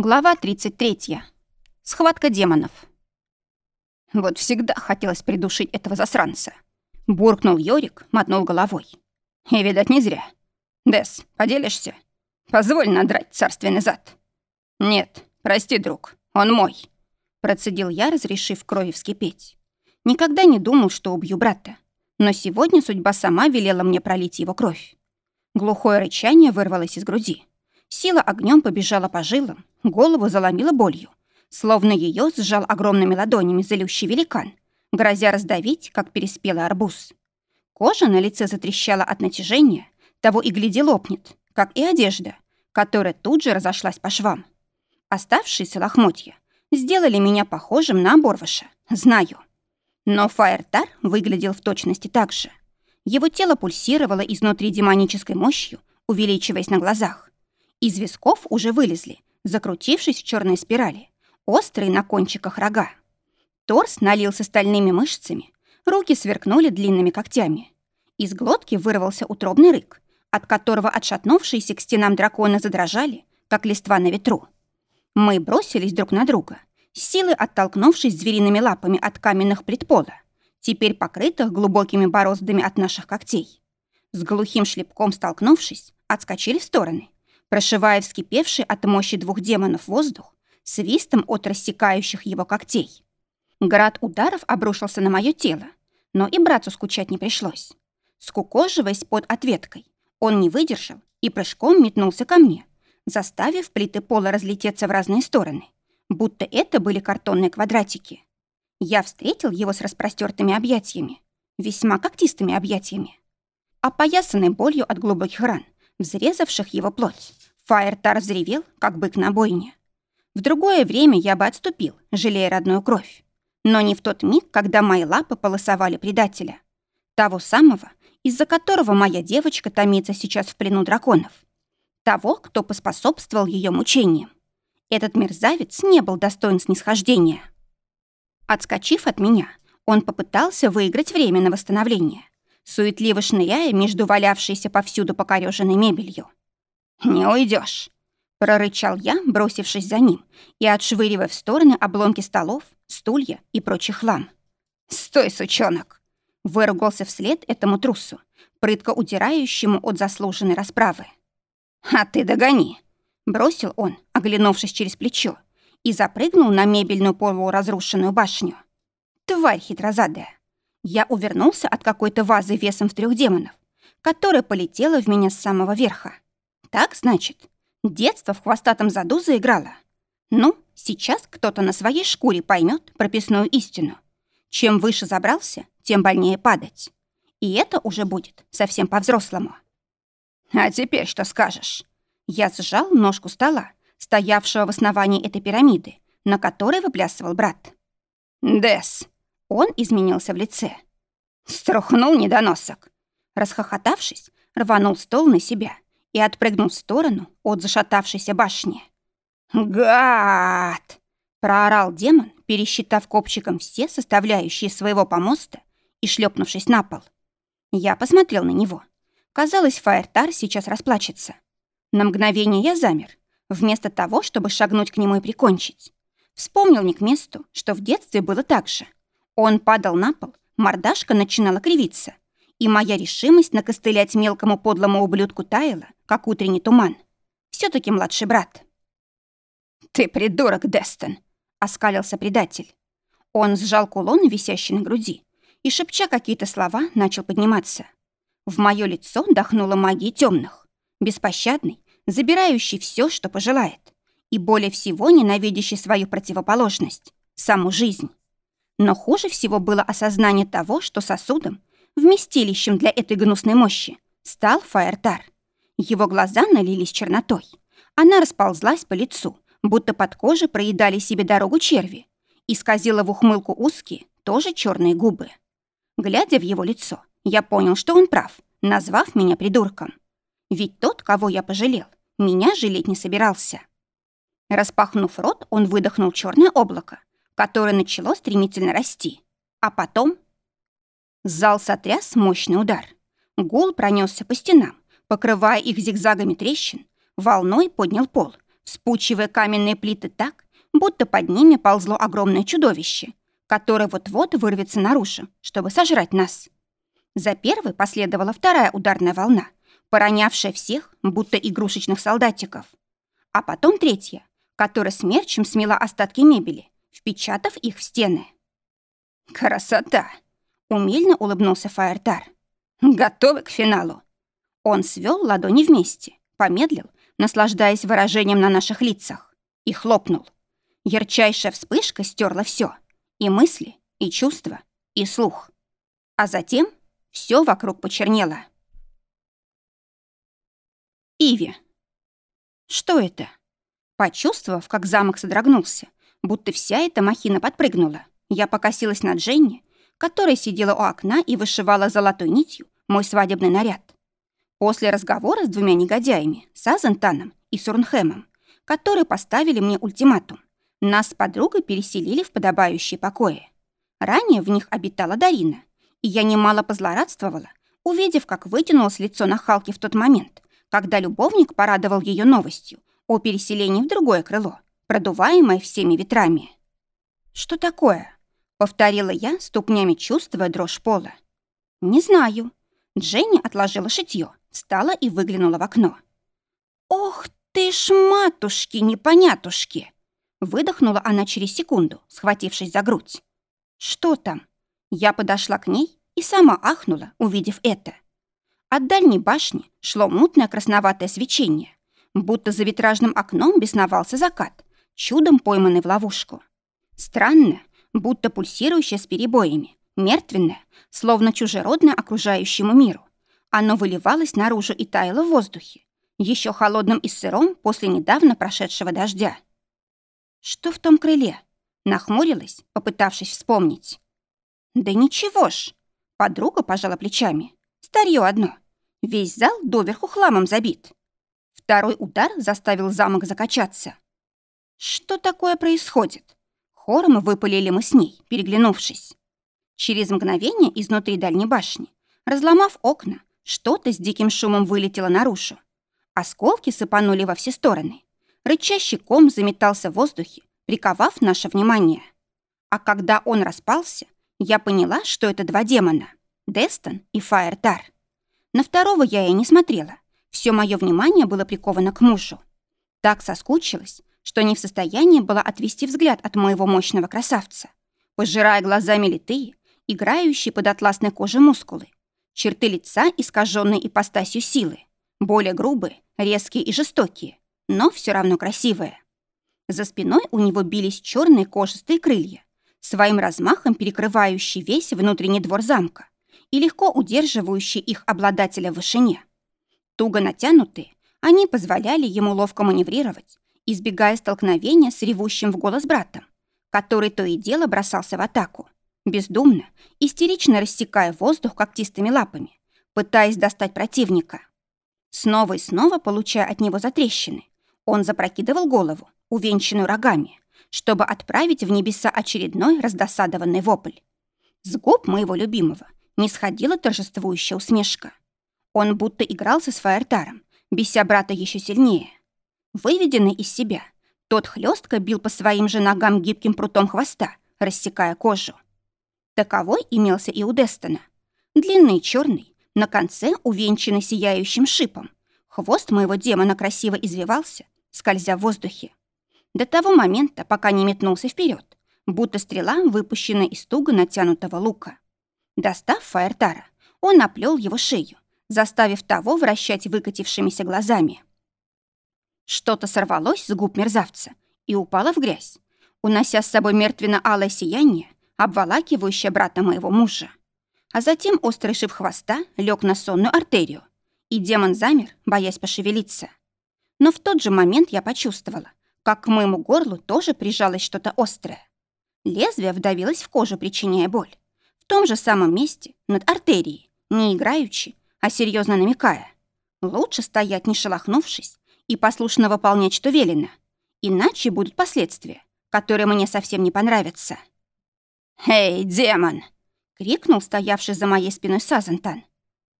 Глава 33. Схватка демонов. Вот всегда хотелось придушить этого засранца. Буркнул Йорик, мотнул головой. И, видать, не зря. Дес, поделишься? Позволь надрать царственный зад. Нет, прости, друг, он мой. Процедил я, разрешив крови вскипеть. Никогда не думал, что убью брата. Но сегодня судьба сама велела мне пролить его кровь. Глухое рычание вырвалось из груди. Сила огнем побежала по жилам, голову заломила болью, словно ее сжал огромными ладонями залющий великан, грозя раздавить, как переспелый арбуз. Кожа на лице затрещала от натяжения, того и гляди лопнет, как и одежда, которая тут же разошлась по швам. Оставшиеся лохмотья сделали меня похожим на оборвыша, знаю. Но Фаертар выглядел в точности так же. Его тело пульсировало изнутри демонической мощью, увеличиваясь на глазах. Из висков уже вылезли, закрутившись в черной спирали, острые на кончиках рога. Торс налился стальными мышцами, руки сверкнули длинными когтями. Из глотки вырвался утробный рык, от которого отшатнувшиеся к стенам дракона задрожали, как листва на ветру. Мы бросились друг на друга, силой оттолкнувшись звериными лапами от каменных предпола, теперь покрытых глубокими бороздами от наших когтей. С глухим шлепком столкнувшись, отскочили в стороны, прошивая вскипевший от мощи двух демонов воздух свистом от рассекающих его когтей. Град ударов обрушился на мое тело, но и братцу скучать не пришлось. Скукоживаясь под ответкой, он не выдержал и прыжком метнулся ко мне, заставив плиты пола разлететься в разные стороны, будто это были картонные квадратики. Я встретил его с распростертыми объятиями, весьма когтистыми объятиями. Опоясанный болью от глубоких ран, взрезавших его плоть, Фаертар взревел, как бык на бойне. В другое время я бы отступил, жалея родную кровь. Но не в тот миг, когда мои лапы полосовали предателя. Того самого, из-за которого моя девочка томится сейчас в плену драконов. Того, кто поспособствовал ее мучениям. Этот мерзавец не был достоин снисхождения. Отскочив от меня, он попытался выиграть время на восстановление, суетливо шныряя между валявшейся повсюду покорёженной мебелью. «Не уйдешь, прорычал я, бросившись за ним и отшвыривая в стороны обломки столов, стулья и прочий хлам. «Стой, сучонок!» — выругался вслед этому трусу, прытко удирающему от заслуженной расправы. «А ты догони!» — бросил он, оглянувшись через плечо, и запрыгнул на мебельную полуразрушенную башню. «Тварь хитрозадая!» Я увернулся от какой-то вазы весом в трех демонов, которая полетела в меня с самого верха. Так, значит, детство в хвостатом заду заиграло. Ну, сейчас кто-то на своей шкуре поймет прописную истину. Чем выше забрался, тем больнее падать. И это уже будет совсем по-взрослому. А теперь что скажешь? Я сжал ножку стола, стоявшего в основании этой пирамиды, на которой выплясывал брат. Дес. Он изменился в лице. Струхнул недоносок. Расхохотавшись, рванул стол на себя и отпрыгнул в сторону от зашатавшейся башни. «Гад!» — проорал демон, пересчитав копчиком все составляющие своего помоста и шлепнувшись на пол. Я посмотрел на него. Казалось, Фаертар сейчас расплачется. На мгновение я замер, вместо того, чтобы шагнуть к нему и прикончить. Вспомнил не к месту, что в детстве было так же. Он падал на пол, мордашка начинала кривиться, и моя решимость накостылять мелкому подлому ублюдку таяла, как утренний туман. все таки младший брат. «Ты придурок, Дестон!» — оскалился предатель. Он сжал кулон, висящий на груди, и, шепча какие-то слова, начал подниматься. В мое лицо дохнула магия темных, беспощадный, забирающий все, что пожелает, и более всего ненавидящий свою противоположность — саму жизнь. Но хуже всего было осознание того, что сосудом, вместилищем для этой гнусной мощи, стал Фаертар — его глаза налились чернотой. Она расползлась по лицу, будто под кожей проедали себе дорогу черви, и скользила в ухмылку узкие, тоже черные губы. Глядя в его лицо, я понял, что он прав, назвав меня придурком. Ведь тот, кого я пожалел, меня жалеть не собирался. Распахнув рот, он выдохнул черное облако, которое начало стремительно расти. А потом... Зал сотряс мощный удар. Гул пронесся по стенам, покрывая их зигзагами трещин, волной поднял пол, спучивая каменные плиты так, будто под ними ползло огромное чудовище, которое вот-вот вырвется наружу, чтобы сожрать нас. За первой последовала вторая ударная волна, поронявшая всех, будто игрушечных солдатиков. А потом третья, которая смерчем смела остатки мебели, впечатав их в стены. «Красота!» — умильно улыбнулся Фаертар. «Готовы к финалу?» Он свел ладони вместе, помедлил, наслаждаясь выражением на наших лицах, и хлопнул. Ярчайшая вспышка стерла все — и мысли, и чувства, и слух. А затем все вокруг почернело. Иви. Что это? Почувствовав, как замок содрогнулся, будто вся эта махина подпрыгнула, я покосилась на Дженни, которая сидела у окна и вышивала золотой нитью мой свадебный наряд. После разговора с двумя негодяями, Сазентаном и Сурнхемом, которые поставили мне ультиматум, нас с подругой переселили в подобающие покои. Ранее в них обитала Дарина, и я немало позлорадствовала, увидев, как вытянулось лицо на Халке в тот момент, когда любовник порадовал ее новостью о переселении в другое крыло, продуваемое всеми ветрами. «Что такое?» — повторила я, ступнями чувствуя дрожь пола. «Не знаю». Дженни отложила шитье, встала и выглянула в окно. «Ох ты ж, матушки-непонятушки!» Выдохнула она через секунду, схватившись за грудь. «Что там?» Я подошла к ней и сама ахнула, увидев это. От дальней башни шло мутное красноватое свечение, будто за витражным окном бесновался закат, чудом пойманный в ловушку. Странное, будто пульсирующее с перебоями, мертвенное, словно чужеродное окружающему миру. Оно выливалось наружу и таяло в воздухе, еще холодным и сыром после недавно прошедшего дождя. Что в том крыле? Нахмурилась, попытавшись вспомнить. Да ничего ж. Подруга пожала плечами. Старье одно. Весь зал доверху хламом забит. Второй удар заставил замок закачаться. Что такое происходит? Хором выпалили мы с ней, переглянувшись. Через мгновение изнутри дальней башни, разломав окна, что-то с диким шумом вылетело наружу. Осколки сыпанули во все стороны. Рычащий ком заметался в воздухе, приковав наше внимание. А когда он распался, я поняла, что это два демона — Дестон и Фаертар. На второго я и не смотрела. Все мое внимание было приковано к мужу. Так соскучилась, что не в состоянии была отвести взгляд от моего мощного красавца, пожирая глазами литые, играющие под атласной кожей мускулы, черты лица, искаженные ипостасью силы, более грубые, резкие и жестокие, но все равно красивая. За спиной у него бились черные кожистые крылья, своим размахом перекрывающие весь внутренний двор замка и легко удерживающие их обладателя в вышине. Туго натянутые, они позволяли ему ловко маневрировать, избегая столкновения с ревущим в голос братом, который то и дело бросался в атаку, бездумно, истерично рассекая воздух когтистыми лапами, пытаясь достать противника. Снова и снова получая от него затрещины, он запрокидывал голову, увенчанную рогами, чтобы отправить в небеса очередной раздосадованный вопль. С губ моего любимого не сходила торжествующая усмешка. Он будто игрался с Фаертаром, беся брата еще сильнее. Выведенный из себя, тот хлестко бил по своим же ногам гибким прутом хвоста, рассекая кожу. Таковой имелся и у Дестона. Длинный черный, на конце увенчанный сияющим шипом. Хвост моего демона красиво извивался, скользя в воздухе. До того момента, пока не метнулся вперед, будто стрела, выпущенная из туго натянутого лука. Достав Фаертара, он оплел его шею, заставив того вращать выкатившимися глазами. Что-то сорвалось с губ мерзавца и упало в грязь, унося с собой мертвенно-алое сияние, обволакивающее брата моего мужа. А затем острый шип хвоста лег на сонную артерию, и демон замер, боясь пошевелиться. Но в тот же момент я почувствовала, как к моему горлу тоже прижалось что-то острое. Лезвие вдавилось в кожу, причиняя боль. В том же самом месте, над артерией, не играючи, а серьезно намекая. Лучше стоять, не шелохнувшись, и послушно выполнять, что велено. Иначе будут последствия, которые мне совсем не понравятся. «Эй, демон!» — крикнул стоявший за моей спиной Сазантан.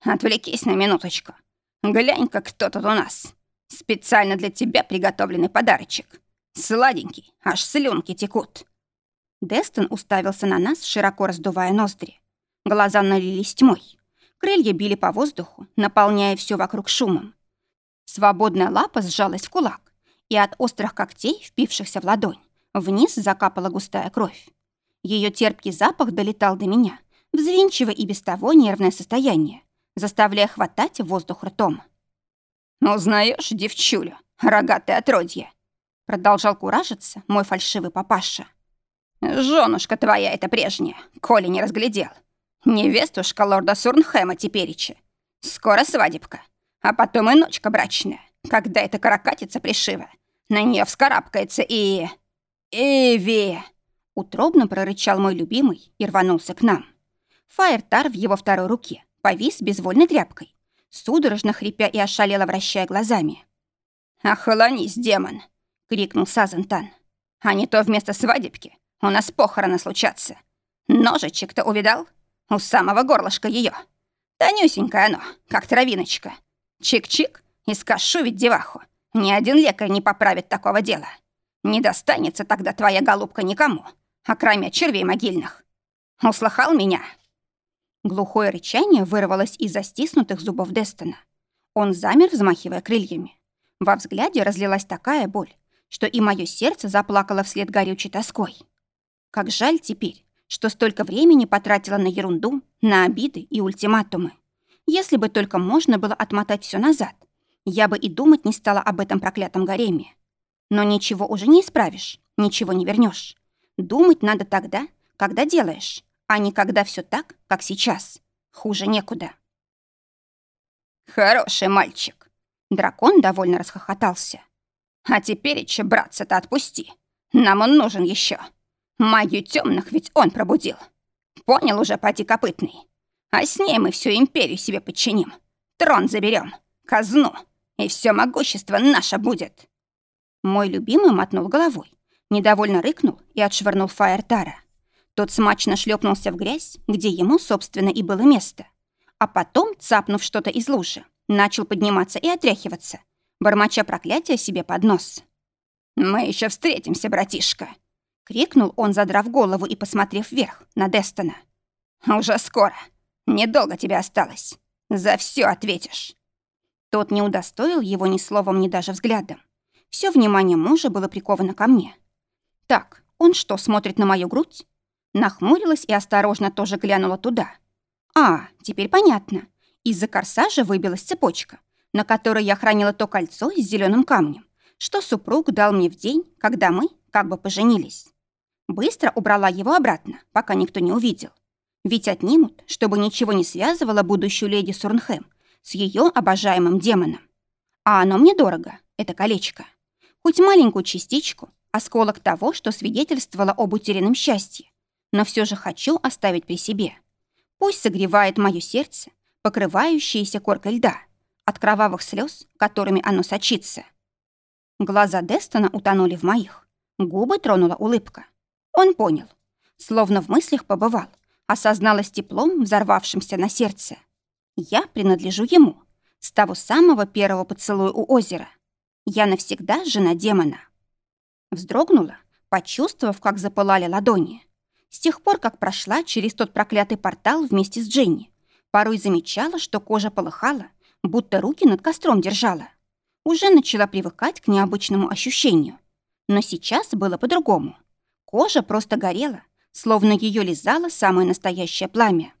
«Отвлекись на минуточку. Глянь-ка, кто тут у нас. Специально для тебя приготовленный подарочек. Сладенький, аж слюнки текут». Дестон уставился на нас, широко раздувая ноздри. Глаза налились тьмой. Крылья били по воздуху, наполняя все вокруг шумом. Свободная лапа сжалась в кулак, и от острых когтей, впившихся в ладонь, вниз закапала густая кровь. Ее терпкий запах долетал до меня, взвинчивая и без того нервное состояние, заставляя хватать воздух ртом. «Узнаешь, девчулю, рогатое отродье?» Продолжал куражиться мой фальшивый папаша. «Жёнушка твоя эта прежняя, коли не разглядел. Невестушка лорда Сурнхэма теперича. Скоро свадебка, а потом и ночка брачная, когда эта каракатица пришива. На нее вскарабкается и... Эви!» Утробно прорычал мой любимый и рванулся к нам. Фаертар в его второй руке повис безвольной тряпкой, судорожно хрипя и ошалело вращая глазами. «Охолонись, демон!» — крикнул Сазантан. «А не то вместо свадебки у нас похороны случатся. Ножичек-то увидал? У самого горлышка ее. Тонюсенькое оно, как травиночка. Чик-чик, и скашу ведь деваху. Ни один лекарь не поправит такого дела. Не достанется тогда твоя голубка никому, окромя червей могильных. Услыхал меня?» Глухое рычание вырвалось из застиснутых зубов Дестона. Он замер, взмахивая крыльями. Во взгляде разлилась такая боль, что и мое сердце заплакало вслед горючей тоской. Как жаль теперь, что столько времени потратила на ерунду, на обиды и ультиматумы. Если бы только можно было отмотать все назад, я бы и думать не стала об этом проклятом гареме. Но ничего уже не исправишь, ничего не вернешь. Думать надо тогда, когда делаешь, а не когда все так, как сейчас. Хуже некуда. Хороший мальчик. Дракон довольно расхохотался. А теперь еще братца-то отпусти. Нам он нужен еще. Магию темных ведь он пробудил. Понял уже, пати копытный. А с ней мы всю империю себе подчиним. Трон заберем, казну, и все могущество наше будет. Мой любимый мотнул головой, недовольно рыкнул и отшвырнул Фаертара. Тот смачно шлепнулся в грязь, где ему, собственно, и было место. А потом, цапнув что-то из лужи, начал подниматься и отряхиваться, бормоча проклятие себе под нос. «Мы еще встретимся, братишка!» — крикнул он, задрав голову и посмотрев вверх на Дестона. «Уже скоро. Недолго тебе осталось. За все ответишь». Тот не удостоил его ни словом, ни даже взглядом. Все внимание мужа было приковано ко мне. «Так, он что, смотрит на мою грудь? Нахмурилась и осторожно тоже глянула туда. А, теперь понятно. Из-за корсажа выбилась цепочка, на которой я хранила то кольцо с зеленым камнем, что супруг дал мне в день, когда мы как бы поженились. Быстро убрала его обратно, пока никто не увидел. Ведь отнимут, чтобы ничего не связывало будущую леди Сурнхэм с ее обожаемым демоном. А оно мне дорого, это колечко. Хоть маленькую частичку, осколок того, что свидетельствовало об утерянном счастье но все же хочу оставить при себе. Пусть согревает мое сердце, покрывающееся коркой льда, от кровавых слез, которыми оно сочится. Глаза Дестона утонули в моих. Губы тронула улыбка. Он понял. Словно в мыслях побывал. Осозналась теплом, взорвавшимся на сердце. Я принадлежу ему. С того самого первого поцелуя у озера. Я навсегда жена демона. Вздрогнула, почувствовав, как запылали ладони. С тех пор, как прошла через тот проклятый портал вместе с Дженни, порой замечала, что кожа полыхала, будто руки над костром держала. Уже начала привыкать к необычному ощущению. Но сейчас было по-другому. Кожа просто горела, словно ее лизало самое настоящее пламя.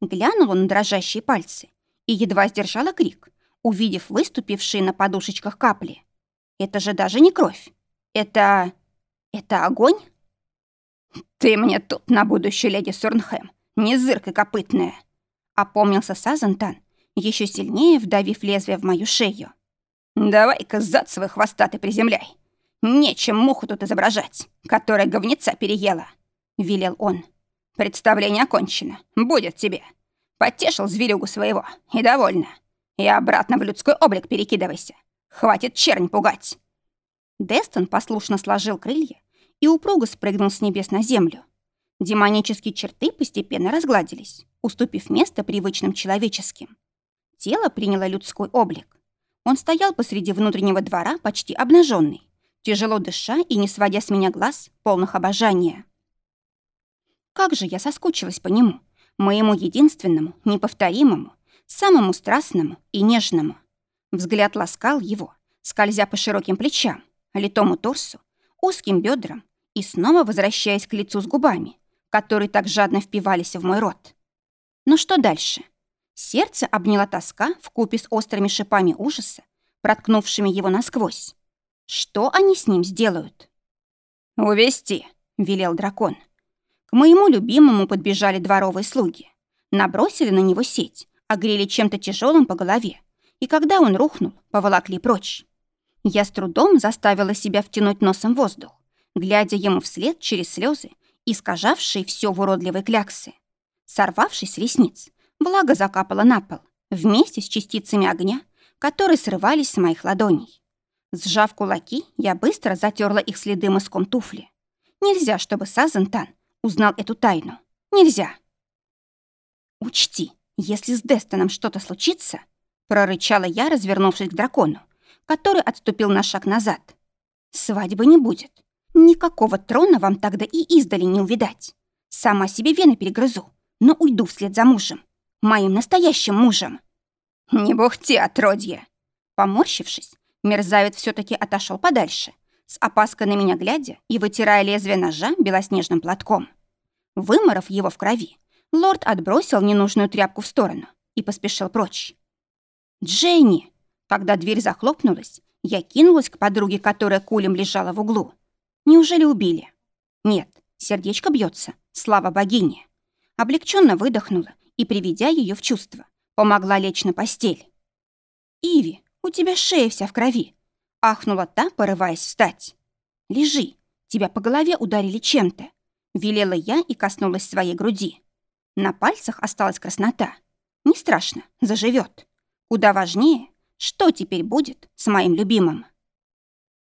Глянула на дрожащие пальцы и едва сдержала крик, увидев выступившие на подушечках капли. Это же даже не кровь. Это... это огонь? «Ты мне тут на будущее, леди Сурнхэм, не зыркой копытная!» Опомнился Сазантан, еще сильнее вдавив лезвие в мою шею. «Давай-ка зад свой хвостатый приземляй. Нечем муху тут изображать, которая говнеца переела», — велел он. «Представление окончено. Будет тебе. Потешил зверюгу своего. И довольно. И обратно в людской облик перекидывайся. Хватит чернь пугать». Дестон послушно сложил крылья и упруго спрыгнул с небес на землю. Демонические черты постепенно разгладились, уступив место привычным человеческим. Тело приняло людской облик. Он стоял посреди внутреннего двора, почти обнаженный, тяжело дыша и не сводя с меня глаз, полных обожания. Как же я соскучилась по нему, моему единственному, неповторимому, самому страстному и нежному. Взгляд ласкал его, скользя по широким плечам, литому торсу, узким бедрам и снова возвращаясь к лицу с губами, которые так жадно впивались в мой рот. Но что дальше? Сердце обняла тоска в купе с острыми шипами ужаса, проткнувшими его насквозь. Что они с ним сделают? «Увести!» — велел дракон. К моему любимому подбежали дворовые слуги. Набросили на него сеть, огрели чем-то тяжелым по голове, и когда он рухнул, поволокли прочь. Я с трудом заставила себя втянуть носом воздух, глядя ему вслед через слезы, искажавшие все в уродливой кляксы. Сорвавшись с ресниц, благо закапала на пол, вместе с частицами огня, которые срывались с моих ладоней. Сжав кулаки, я быстро затерла их следы мыском туфли. Нельзя, чтобы Сазентан узнал эту тайну. Нельзя. «Учти, если с Дестоном что-то случится, прорычала я, развернувшись к дракону, который отступил на шаг назад. Свадьбы не будет. Никакого трона вам тогда и издали не увидать. Сама себе вены перегрызу, но уйду вслед за мужем. Моим настоящим мужем. Не бухти, отродье. Поморщившись, мерзавец все таки отошел подальше, с опаской на меня глядя и вытирая лезвие ножа белоснежным платком. Выморов его в крови, лорд отбросил ненужную тряпку в сторону и поспешил прочь. «Дженни!» Когда дверь захлопнулась, я кинулась к подруге, которая кулем лежала в углу. Неужели убили? Нет, сердечко бьется, слава богине. Облегченно выдохнула и, приведя ее в чувство, помогла лечь на постель. «Иви, у тебя шея вся в крови!» Ахнула та, порываясь встать. «Лежи, тебя по голове ударили чем-то», велела я и коснулась своей груди. На пальцах осталась краснота. Не страшно, заживет. Куда важнее, что теперь будет с моим любимым.